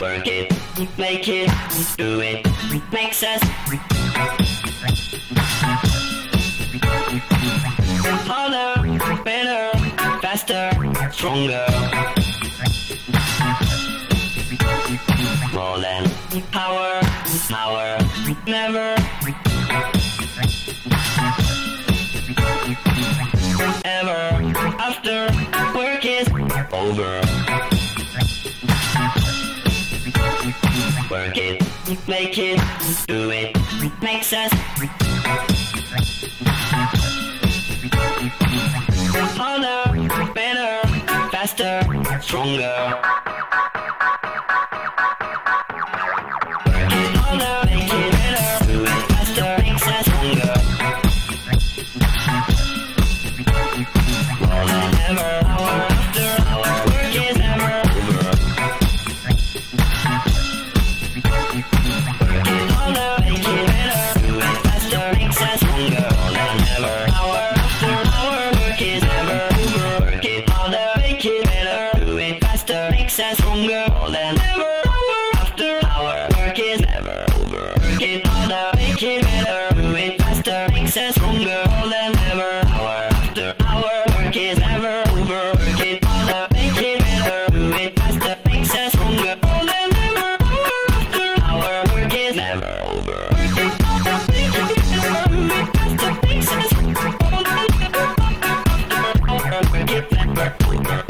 Work it, make it, do it, makes us harder, better, faster, stronger. More than power, power, never. shoulder. Work it, make it, do it, makes us. Harder, better, faster, stronger. Work it Harder, girl and after hour. Work is never over. Working harder, making better, do faster, makes us stronger. All and hour after hour. Work is never over. Working harder, making better, do faster, makes us stronger. All and never after hour. Work is never over. Harder, better, faster, makes us stronger. Work never over.